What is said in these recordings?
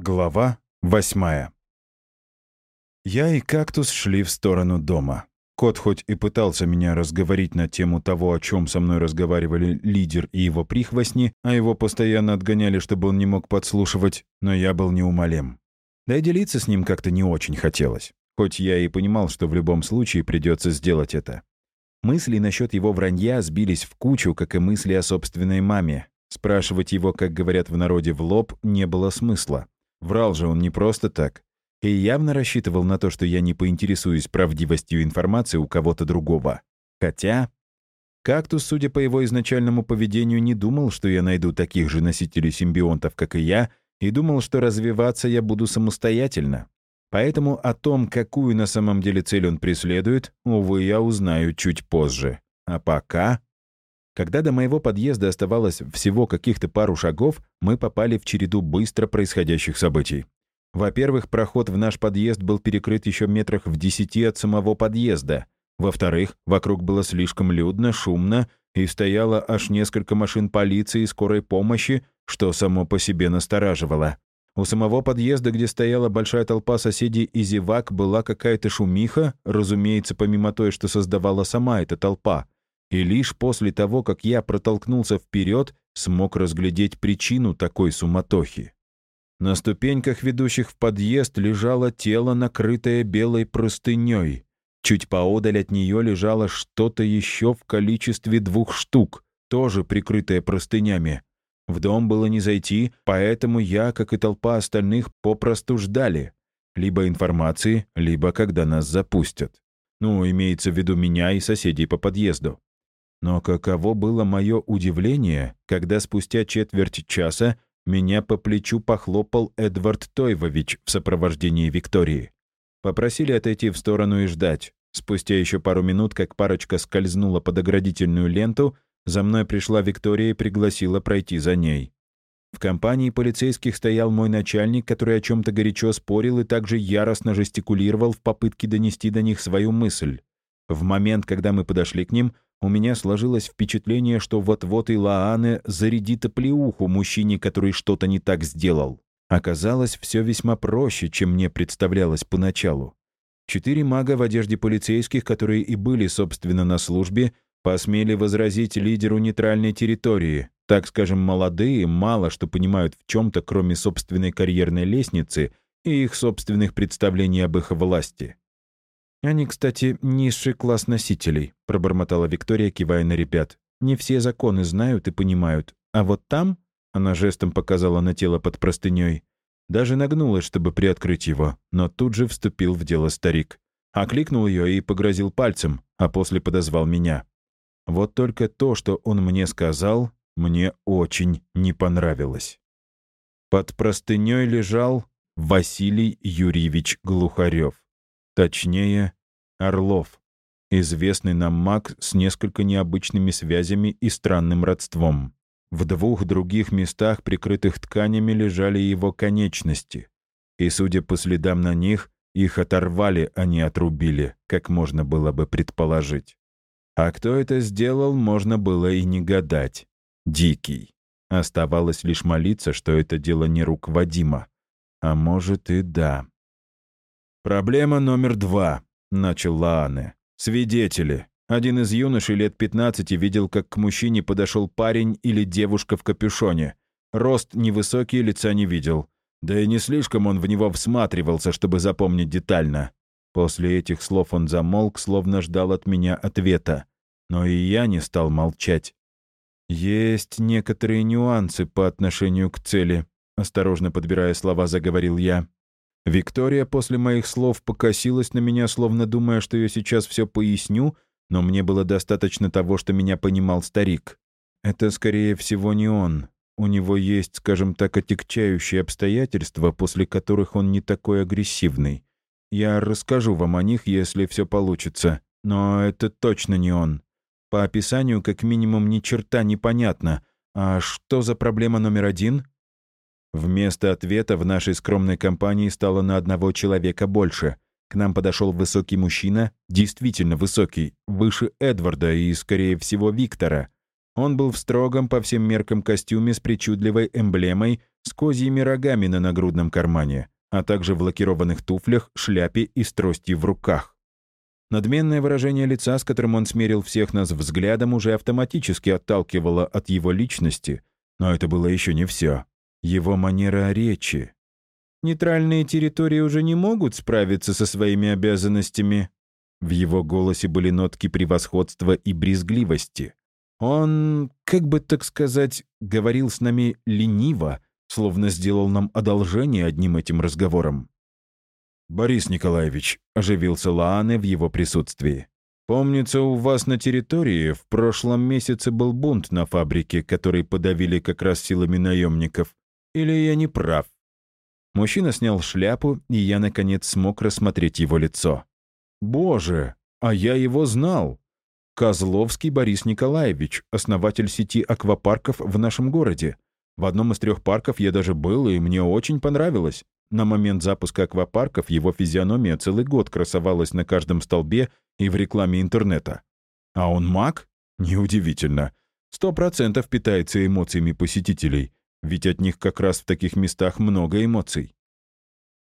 Глава восьмая. Я и кактус шли в сторону дома. Кот хоть и пытался меня разговорить на тему того, о чем со мной разговаривали лидер и его прихвостни, а его постоянно отгоняли, чтобы он не мог подслушивать, но я был неумолим. Да и делиться с ним как-то не очень хотелось, хоть я и понимал, что в любом случае придется сделать это. Мысли насчет его вранья сбились в кучу, как и мысли о собственной маме. Спрашивать его, как говорят в народе, в лоб не было смысла. Врал же он не просто так. И явно рассчитывал на то, что я не поинтересуюсь правдивостью информации у кого-то другого. Хотя... Кактус, судя по его изначальному поведению, не думал, что я найду таких же носителей симбионтов, как и я, и думал, что развиваться я буду самостоятельно. Поэтому о том, какую на самом деле цель он преследует, увы, я узнаю чуть позже. А пока... Когда до моего подъезда оставалось всего каких-то пару шагов, мы попали в череду быстро происходящих событий. Во-первых, проход в наш подъезд был перекрыт еще метрах в десяти от самого подъезда. Во-вторых, вокруг было слишком людно, шумно, и стояло аж несколько машин полиции и скорой помощи, что само по себе настораживало. У самого подъезда, где стояла большая толпа соседей и зевак, была какая-то шумиха, разумеется, помимо той, что создавала сама эта толпа — и лишь после того, как я протолкнулся вперед, смог разглядеть причину такой суматохи. На ступеньках, ведущих в подъезд, лежало тело, накрытое белой простыней. Чуть поодаль от нее лежало что-то еще в количестве двух штук, тоже прикрытое простынями. В дом было не зайти, поэтому я, как и толпа остальных, попросту ждали. Либо информации, либо когда нас запустят. Ну, имеется в виду меня и соседей по подъезду. Но каково было мое удивление, когда спустя четверть часа меня по плечу похлопал Эдвард Тойвович в сопровождении Виктории. Попросили отойти в сторону и ждать. Спустя еще пару минут, как парочка скользнула под оградительную ленту, за мной пришла Виктория и пригласила пройти за ней. В компании полицейских стоял мой начальник, который о чем-то горячо спорил и также яростно жестикулировал в попытке донести до них свою мысль. В момент, когда мы подошли к ним, у меня сложилось впечатление, что вот-вот и Лаане зарядит оплеуху мужчине, который что-то не так сделал. Оказалось, все весьма проще, чем мне представлялось поначалу. Четыре мага в одежде полицейских, которые и были, собственно, на службе, посмели возразить лидеру нейтральной территории, так скажем, молодые, мало что понимают в чем-то, кроме собственной карьерной лестницы и их собственных представлений об их власти. «Они, кстати, низший класс носителей», — пробормотала Виктория, кивая на ребят. «Не все законы знают и понимают. А вот там...» — она жестом показала на тело под простыней. Даже нагнулась, чтобы приоткрыть его, но тут же вступил в дело старик. Окликнул ее и погрозил пальцем, а после подозвал меня. Вот только то, что он мне сказал, мне очень не понравилось. Под простыней лежал Василий Юрьевич Глухарев. Точнее, Орлов, известный нам маг с несколько необычными связями и странным родством. В двух других местах, прикрытых тканями, лежали его конечности. И, судя по следам на них, их оторвали, а не отрубили, как можно было бы предположить. А кто это сделал, можно было и не гадать. Дикий. Оставалось лишь молиться, что это дело не рук Вадима. А может и да. «Проблема номер два», — начал Лаане. «Свидетели. Один из юношей лет 15 видел, как к мужчине подошел парень или девушка в капюшоне. Рост невысокий, лица не видел. Да и не слишком он в него всматривался, чтобы запомнить детально. После этих слов он замолк, словно ждал от меня ответа. Но и я не стал молчать. «Есть некоторые нюансы по отношению к цели», — осторожно подбирая слова, заговорил я. Виктория после моих слов покосилась на меня, словно думая, что я сейчас все поясню, но мне было достаточно того, что меня понимал старик. Это, скорее всего, не он. У него есть, скажем так, отягчающие обстоятельства, после которых он не такой агрессивный. Я расскажу вам о них, если все получится. Но это точно не он. По описанию, как минимум, ни черта непонятно. А что за проблема номер один? Вместо ответа в нашей скромной компании стало на одного человека больше. К нам подошел высокий мужчина, действительно высокий, выше Эдварда и, скорее всего, Виктора. Он был в строгом по всем меркам костюме с причудливой эмблемой с козьими рогами на нагрудном кармане, а также в лакированных туфлях, шляпе и с в руках. Надменное выражение лица, с которым он смерил всех нас взглядом, уже автоматически отталкивало от его личности, но это было еще не все. Его манера речи. «Нейтральные территории уже не могут справиться со своими обязанностями». В его голосе были нотки превосходства и брезгливости. Он, как бы так сказать, говорил с нами лениво, словно сделал нам одолжение одним этим разговором. «Борис Николаевич», — оживился Лаане в его присутствии. «Помнится, у вас на территории в прошлом месяце был бунт на фабрике, который подавили как раз силами наемников. Или я не прав?» Мужчина снял шляпу, и я, наконец, смог рассмотреть его лицо. «Боже, а я его знал! Козловский Борис Николаевич, основатель сети аквапарков в нашем городе. В одном из трех парков я даже был, и мне очень понравилось. На момент запуска аквапарков его физиономия целый год красовалась на каждом столбе и в рекламе интернета. А он маг? Неудивительно. Сто процентов питается эмоциями посетителей, ведь от них как раз в таких местах много эмоций.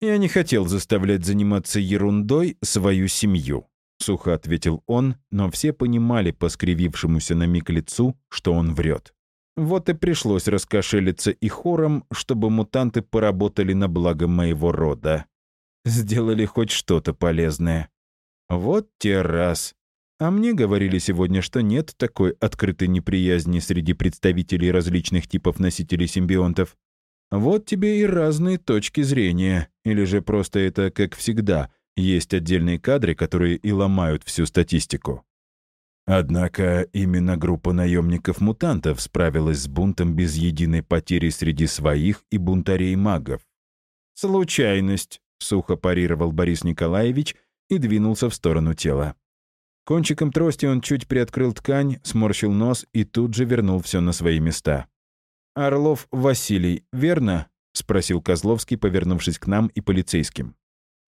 «Я не хотел заставлять заниматься ерундой свою семью», — сухо ответил он, но все понимали по скривившемуся на миг лицу, что он врет. Вот и пришлось раскошелиться и хором, чтобы мутанты поработали на благо моего рода. Сделали хоть что-то полезное. Вот те раз. А мне говорили сегодня, что нет такой открытой неприязни среди представителей различных типов носителей симбионтов. Вот тебе и разные точки зрения. Или же просто это, как всегда, есть отдельные кадры, которые и ломают всю статистику. Однако именно группа наемников-мутантов справилась с бунтом без единой потери среди своих и бунтарей-магов. «Случайность», — сухо парировал Борис Николаевич и двинулся в сторону тела. Кончиком трости он чуть приоткрыл ткань, сморщил нос и тут же вернул все на свои места. «Орлов Василий, верно?» — спросил Козловский, повернувшись к нам и полицейским.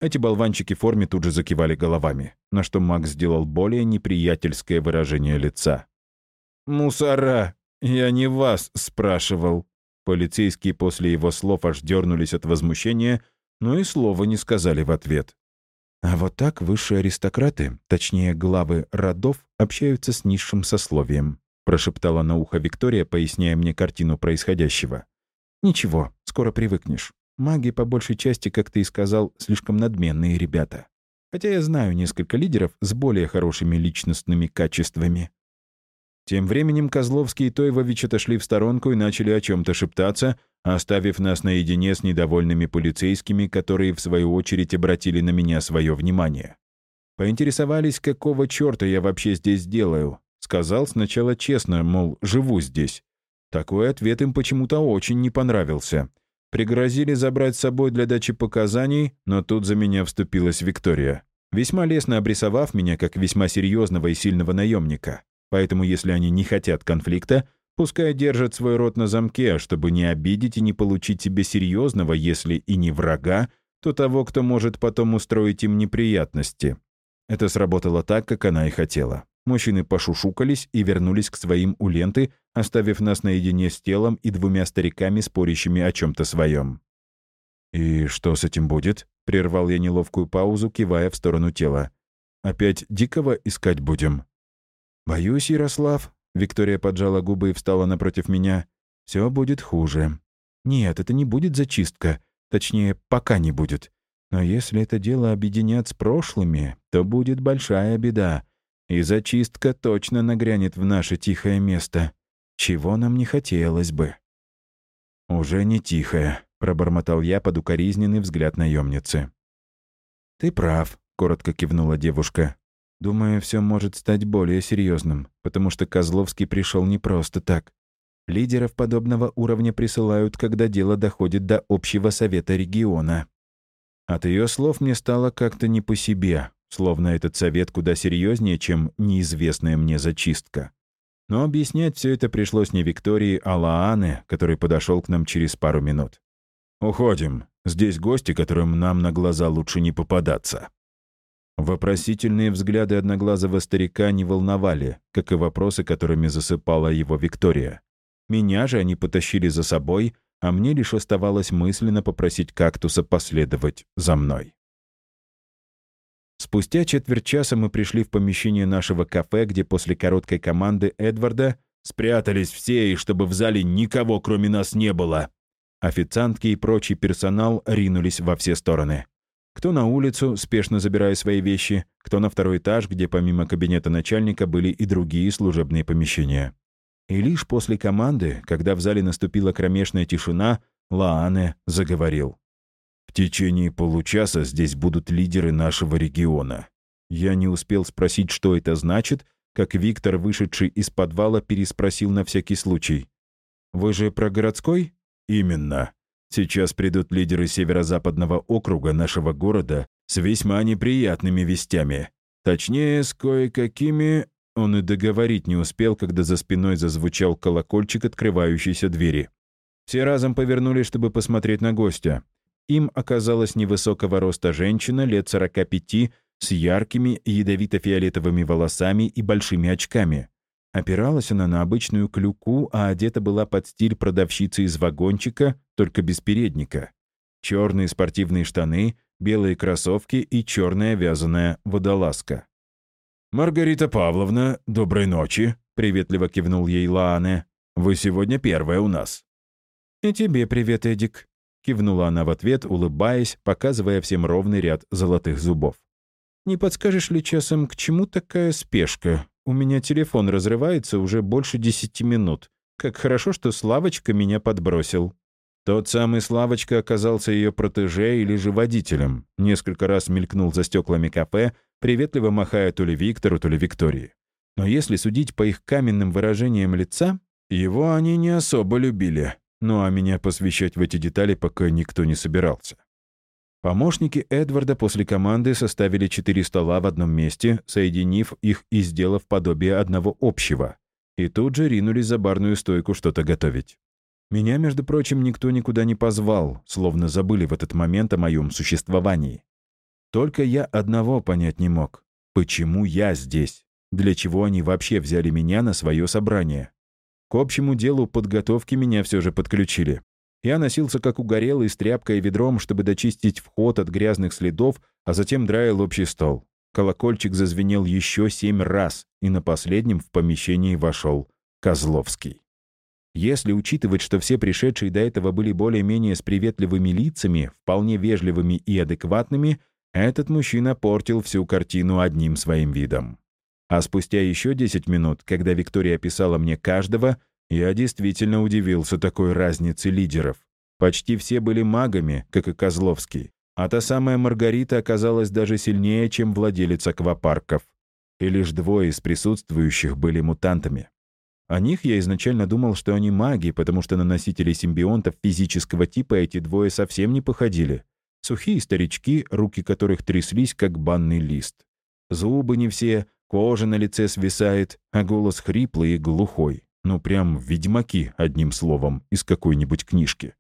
Эти болванчики в форме тут же закивали головами, на что Макс сделал более неприятельское выражение лица. «Мусора! Я не вас спрашивал!» Полицейские после его слов аж дернулись от возмущения, но и слова не сказали в ответ. А вот так высшие аристократы, точнее главы родов, общаются с низшим сословием, прошептала на ухо Виктория, поясняя мне картину происходящего. «Ничего, скоро привыкнешь. Маги, по большей части, как ты и сказал, слишком надменные ребята. Хотя я знаю несколько лидеров с более хорошими личностными качествами. Тем временем Козловский и Тойвович отошли в сторонку и начали о чем то шептаться, оставив нас наедине с недовольными полицейскими, которые, в свою очередь, обратили на меня свое внимание. Поинтересовались, какого черта я вообще здесь делаю. Сказал сначала честно, мол, живу здесь. Такой ответ им почему-то очень не понравился. Пригрозили забрать с собой для дачи показаний, но тут за меня вступилась Виктория, весьма лестно обрисовав меня как весьма серьезного и сильного наемника. Поэтому если они не хотят конфликта, пускай держат свой рот на замке, чтобы не обидеть и не получить себе серьезного, если и не врага, то того, кто может потом устроить им неприятности. Это сработало так, как она и хотела. Мужчины пошушукались и вернулись к своим у ленты, оставив нас наедине с телом и двумя стариками, спорящими о чем то своем. «И что с этим будет?» — прервал я неловкую паузу, кивая в сторону тела. «Опять дикого искать будем?» «Боюсь, Ярослав», — Виктория поджала губы и встала напротив меня, «все будет хуже. Нет, это не будет зачистка. Точнее, пока не будет. Но если это дело объединят с прошлыми, то будет большая беда. И зачистка точно нагрянет в наше тихое место чего нам не хотелось бы. «Уже не тихое», — пробормотал я под укоризненный взгляд наемницы. «Ты прав», — коротко кивнула девушка. «Думаю, все может стать более серьезным, потому что Козловский пришел не просто так. Лидеров подобного уровня присылают, когда дело доходит до общего совета региона». От ее слов мне стало как-то не по себе, словно этот совет куда серьезнее, чем неизвестная мне зачистка. Но объяснять все это пришлось не Виктории, а Лаане, который подошел к нам через пару минут. «Уходим. Здесь гости, которым нам на глаза лучше не попадаться». Вопросительные взгляды одноглазого старика не волновали, как и вопросы, которыми засыпала его Виктория. Меня же они потащили за собой, а мне лишь оставалось мысленно попросить кактуса последовать за мной. Спустя четверть часа мы пришли в помещение нашего кафе, где после короткой команды Эдварда спрятались все, и чтобы в зале никого, кроме нас, не было. Официантки и прочий персонал ринулись во все стороны. Кто на улицу, спешно забирая свои вещи, кто на второй этаж, где помимо кабинета начальника были и другие служебные помещения. И лишь после команды, когда в зале наступила кромешная тишина, Лаане заговорил. «В течение получаса здесь будут лидеры нашего региона». Я не успел спросить, что это значит, как Виктор, вышедший из подвала, переспросил на всякий случай. «Вы же про городской?» «Именно. Сейчас придут лидеры северо-западного округа нашего города с весьма неприятными вестями. Точнее, с кое-какими...» Он и договорить не успел, когда за спиной зазвучал колокольчик открывающейся двери. Все разом повернулись, чтобы посмотреть на гостя. Им оказалась невысокого роста женщина лет 45 с яркими ядовито-фиолетовыми волосами и большими очками. Опиралась она на обычную клюку, а одета была под стиль продавщицы из вагончика, только без передника. Черные спортивные штаны, белые кроссовки и черная вязаная водолазка. «Маргарита Павловна, доброй ночи», — приветливо кивнул ей Лаане. «Вы сегодня первая у нас». «И тебе привет, Эдик», — кивнула она в ответ, улыбаясь, показывая всем ровный ряд золотых зубов. «Не подскажешь ли часом, к чему такая спешка? У меня телефон разрывается уже больше десяти минут. Как хорошо, что Славочка меня подбросил». Тот самый Славочка оказался ее протеже или же водителем. Несколько раз мелькнул за стеклами кафе, приветливо махая то ли Виктору, то ли Виктории. Но если судить по их каменным выражениям лица, его они не особо любили. Ну а меня посвящать в эти детали пока никто не собирался. Помощники Эдварда после команды составили четыре стола в одном месте, соединив их и сделав подобие одного общего. И тут же ринулись за барную стойку что-то готовить. Меня, между прочим, никто никуда не позвал, словно забыли в этот момент о моем существовании. Только я одного понять не мог. Почему я здесь? Для чего они вообще взяли меня на свое собрание? К общему делу подготовки меня все же подключили. Я носился как угорелый с тряпкой и ведром, чтобы дочистить вход от грязных следов, а затем драил общий стол. Колокольчик зазвенел еще семь раз, и на последнем в помещении вошел Козловский. Если учитывать, что все пришедшие до этого были более-менее с приветливыми лицами, вполне вежливыми и адекватными, этот мужчина портил всю картину одним своим видом. А спустя еще 10 минут, когда Виктория описала мне каждого, я действительно удивился такой разнице лидеров. Почти все были магами, как и Козловский. А та самая Маргарита оказалась даже сильнее, чем владелец аквапарков. И лишь двое из присутствующих были мутантами. О них я изначально думал, что они маги, потому что на носителей симбионтов физического типа эти двое совсем не походили. Сухие старички, руки которых тряслись, как банный лист. Зубы не все, кожа на лице свисает, а голос хриплый и глухой. Ну, прям ведьмаки, одним словом, из какой-нибудь книжки.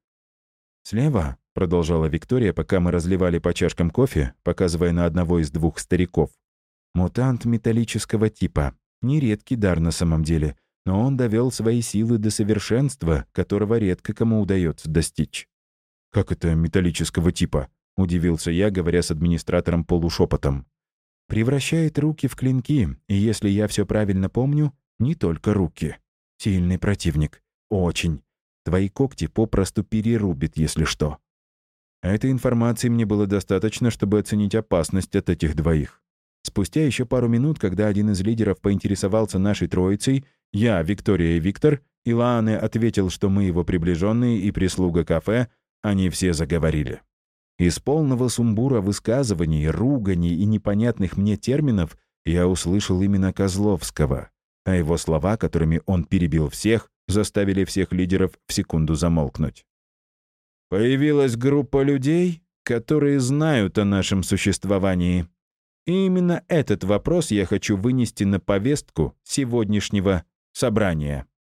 «Слева», — продолжала Виктория, пока мы разливали по чашкам кофе, показывая на одного из двух стариков. «Мутант металлического типа. Нередкий дар на самом деле, но он довел свои силы до совершенства, которого редко кому удается достичь». «Как это металлического типа?» — удивился я, говоря с администратором полушепотом. «Превращает руки в клинки, и если я все правильно помню, не только руки». Сильный противник. Очень. Твои когти попросту перерубит, если что. Этой информации мне было достаточно, чтобы оценить опасность от этих двоих. Спустя еще пару минут, когда один из лидеров поинтересовался нашей троицей, я, Виктория и Виктор, и Лаане ответил, что мы его приближенные и прислуга кафе, они все заговорили. Из полного сумбура высказываний, руганий и непонятных мне терминов я услышал именно Козловского а его слова, которыми он перебил всех, заставили всех лидеров в секунду замолкнуть. Появилась группа людей, которые знают о нашем существовании. И именно этот вопрос я хочу вынести на повестку сегодняшнего собрания.